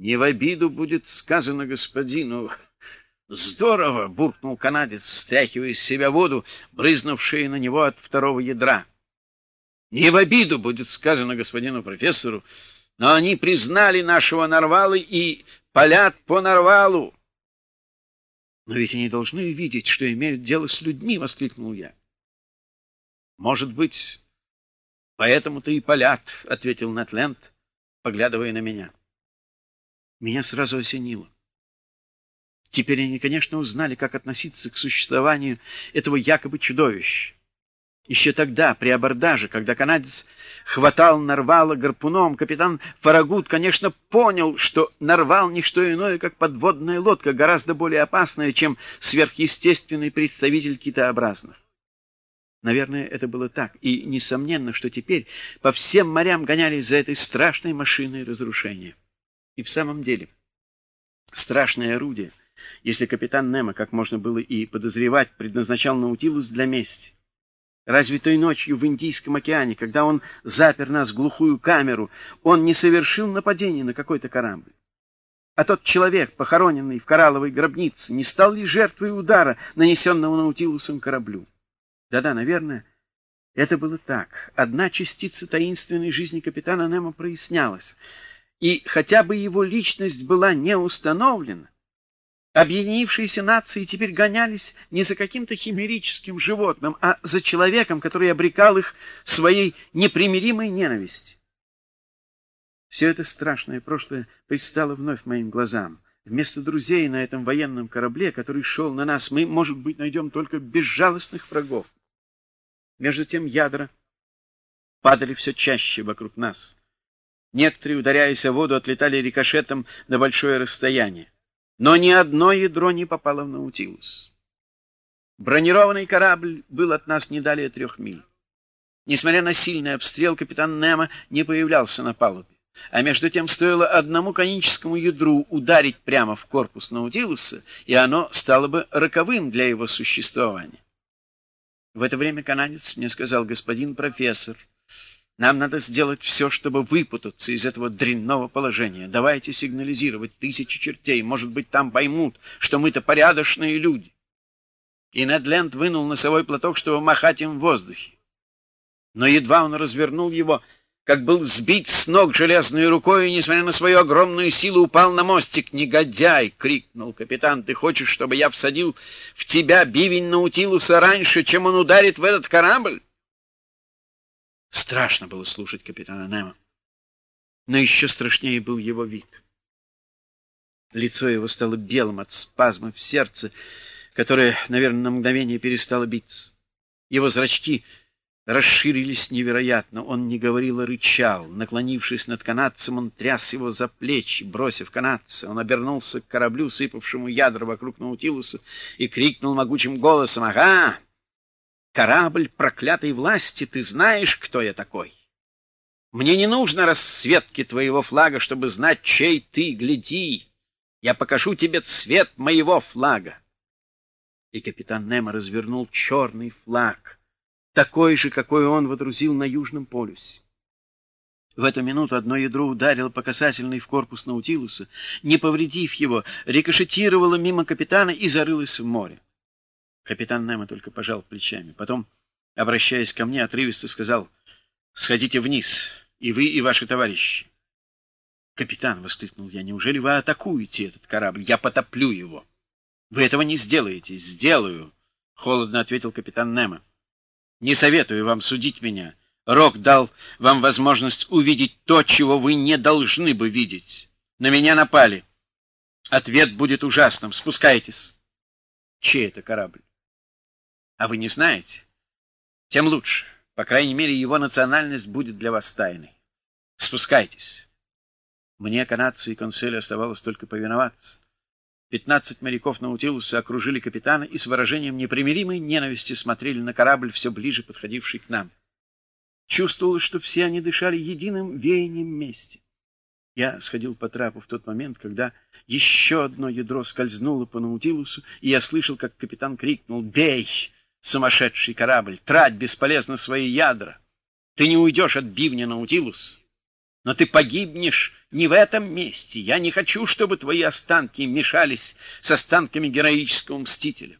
Не в обиду будет сказано господину. Здорово, буркнул канадец, стряхивая из себя воду, брызнувшую на него от второго ядра. Не в обиду будет сказано господину профессору, но они признали нашего Нарвала и палят по Нарвалу. Но ведь они должны видеть, что имеют дело с людьми, воскликнул я. Может быть, поэтому-то и палят, ответил Нетленд, поглядывая на меня. Меня сразу осенило. Теперь они, конечно, узнали, как относиться к существованию этого якобы чудовища. Еще тогда, при абордаже, когда канадец хватал Нарвала гарпуном, капитан Фарагут, конечно, понял, что Нарвал — не что иное, как подводная лодка, гораздо более опасная, чем сверхъестественный представитель китообразных. Наверное, это было так, и несомненно, что теперь по всем морям гонялись за этой страшной машиной разрушения. И в самом деле, страшное орудие, если капитан Немо, как можно было и подозревать, предназначал Наутилус для мести. Разве той ночью в Индийском океане, когда он запер нас в глухую камеру, он не совершил нападение на какой-то корабль? А тот человек, похороненный в коралловой гробнице, не стал ли жертвой удара, нанесенного Наутилусом кораблю? Да-да, наверное, это было так. Одна частица таинственной жизни капитана Немо прояснялась, и хотя бы его личность была не установлена, Объединившиеся нации теперь гонялись не за каким-то химерическим животным, а за человеком, который обрекал их своей непримиримой ненависти. Все это страшное прошлое предстало вновь моим глазам. Вместо друзей на этом военном корабле, который шел на нас, мы, может быть, найдем только безжалостных врагов. Между тем ядра падали все чаще вокруг нас. Некоторые, ударяясь о воду, отлетали рикошетом на большое расстояние но ни одно ядро не попало в Наутилус. Бронированный корабль был от нас не далее трех миль. Несмотря на сильный обстрел, капитан Немо не появлялся на палубе. А между тем стоило одному коническому ядру ударить прямо в корпус Наутилуса, и оно стало бы роковым для его существования. В это время канадец мне сказал, господин профессор, нам надо сделать все, чтобы выпутаться из этого дрянного положения. Давайте сигнализировать тысячи чертей. Может быть, там поймут, что мы-то порядочные люди. И Недленд вынул носовой платок, чтобы махать им в воздухе. Но едва он развернул его, как был сбит с ног железной рукой и, несмотря на свою огромную силу, упал на мостик. «Негодяй!» — крикнул капитан. «Ты хочешь, чтобы я всадил в тебя бивень Наутилуса раньше, чем он ударит в этот корабль?» Страшно было слушать капитана Немо. Но еще страшнее был его вид. Лицо его стало белым от спазмов в сердце, которое, наверное, на мгновение перестало биться. Его зрачки расширились невероятно. Он не говорил, а рычал. Наклонившись над канадцем, он тряс его за плечи, бросив канадца. Он обернулся к кораблю, сыпавшему ядра вокруг Наутилуса, и крикнул могучим голосом «Ага! Корабль проклятой власти, ты знаешь, кто я такой? Мне не нужно расцветки твоего флага, чтобы знать, чей ты, гляди. Я покажу тебе цвет моего флага. И капитан Немо развернул черный флаг, такой же, какой он водрузил на Южном полюсе. В эту минуту одно ядро ударило по касательной в корпус Наутилуса, не повредив его, рикошетировало мимо капитана и зарылось в море. Капитан Немо только пожал плечами. Потом, обращаясь ко мне, отрывисто сказал, «Сходите вниз, и вы, и ваши товарищи». «Капитан», — воскликнул я, — «неужели вы атакуете этот корабль? Я потоплю его». «Вы этого не сделаете». «Сделаю», — холодно ответил капитан Немо. «Не советую вам судить меня. Рок дал вам возможность увидеть то, чего вы не должны бы видеть. На меня напали. Ответ будет ужасным. Спускайтесь». «Чей это корабль?» А вы не знаете? Тем лучше. По крайней мере, его национальность будет для вас тайной. Спускайтесь. Мне, канадцу и конселю оставалось только повиноваться. Пятнадцать моряков Наутилуса окружили капитана и с выражением непримиримой ненависти смотрели на корабль, все ближе подходивший к нам. Чувствовалось, что все они дышали единым веянием мести. Я сходил по трапу в тот момент, когда еще одно ядро скользнуло по Наутилусу, и я слышал, как капитан крикнул «Бей!» Сумасшедший корабль, трать бесполезно свои ядра. Ты не уйдешь от бивня, Наутилус. Но ты погибнешь не в этом месте. Я не хочу, чтобы твои останки мешались с останками героического мстителя.